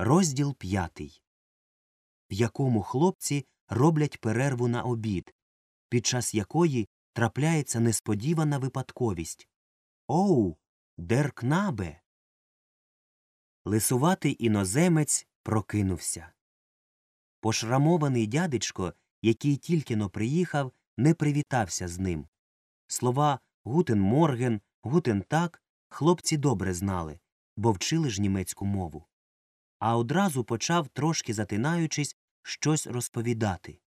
Розділ п'ятий, в якому хлопці роблять перерву на обід, під час якої трапляється несподівана випадковість. Оу, der Knabe. Лисуватий іноземець прокинувся. Пошрамований дядечко, який тільки но приїхав, не привітався з ним. Слова guten Morgen, guten Tag хлопці добре знали, бо вчили ж німецьку мову. А одразу почав, трошки затинаючись, щось розповідати.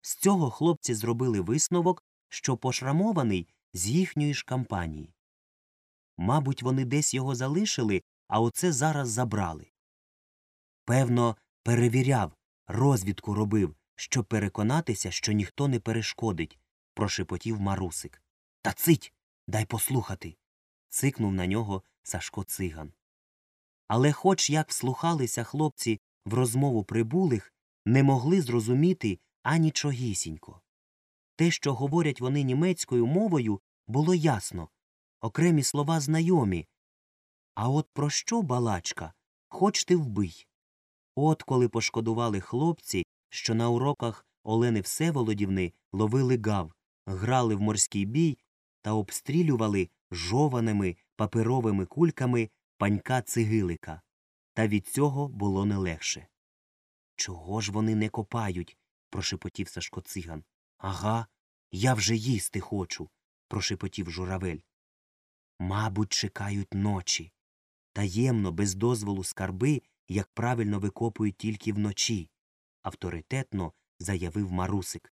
З цього хлопці зробили висновок, що пошрамований з їхньої ж кампанії. Мабуть, вони десь його залишили, а оце зараз забрали. Певно, перевіряв, розвідку робив, щоб переконатися, що ніхто не перешкодить, прошепотів марусик. Та цить, дай послухати. цикнув на нього Сашко циган. Але, хоч як вслухалися хлопці в розмову прибулих, не могли зрозуміти анічогісінько. Те, що говорять вони німецькою мовою, було ясно, окремі слова знайомі. А от про що балачка? Хоч ти вбий. От коли пошкодували хлопці, що на уроках Олени Всеволодівни ловили гав, грали в морський бій та обстрілювали жованими паперовими кульками панька цигилика. Та від цього було не легше. Чого ж вони не копають? прошепотів Сашко циган. Ага, я вже їсти хочу, прошепотів журавель. Мабуть, чекають ночі. Таємно, без дозволу скарби, як правильно викопують тільки вночі, авторитетно заявив марусик.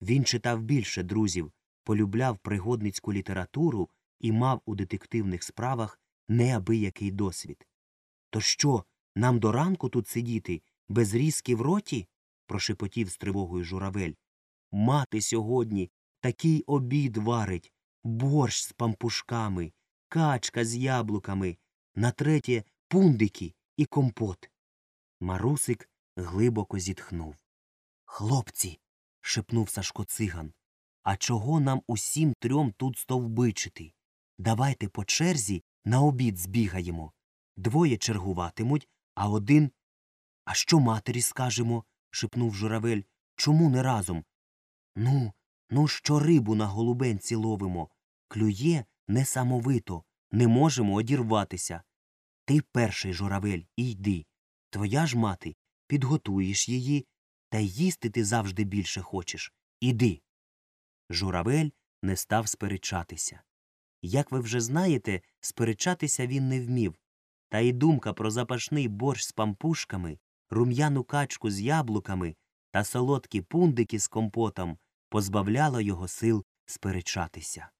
Він читав більше друзів, полюбляв пригодницьку літературу і мав у детективних справах неабиякий досвід. То що, нам до ранку тут сидіти, без різки в роті? прошепотів з тривогою журавель. Мати сьогодні такий обід варить, борщ з пампушками, качка з яблуками, на третє пундики і компот. Марусик глибоко зітхнув. Хлопці. шепнув Сашко циган. А чого нам усім трьом тут стовбичити? Давайте по черзі на обід збігаємо. Двоє чергуватимуть, а один. А що матері скажемо? шепнув журавель. Чому не разом? Ну, ну, що рибу на голубенці ловимо. Клює несамовито, не можемо одірватися. Ти перший журавель і йди. Твоя ж мати, підготуєш її, та їсти ти завжди більше хочеш. Іди. Журавель не став сперечатися. Як ви вже знаєте, сперечатися він не вмів, та й думка про запашний борщ з пампушками, рум'яну качку з яблуками та солодкі пундики з компотом позбавляла його сил сперечатися.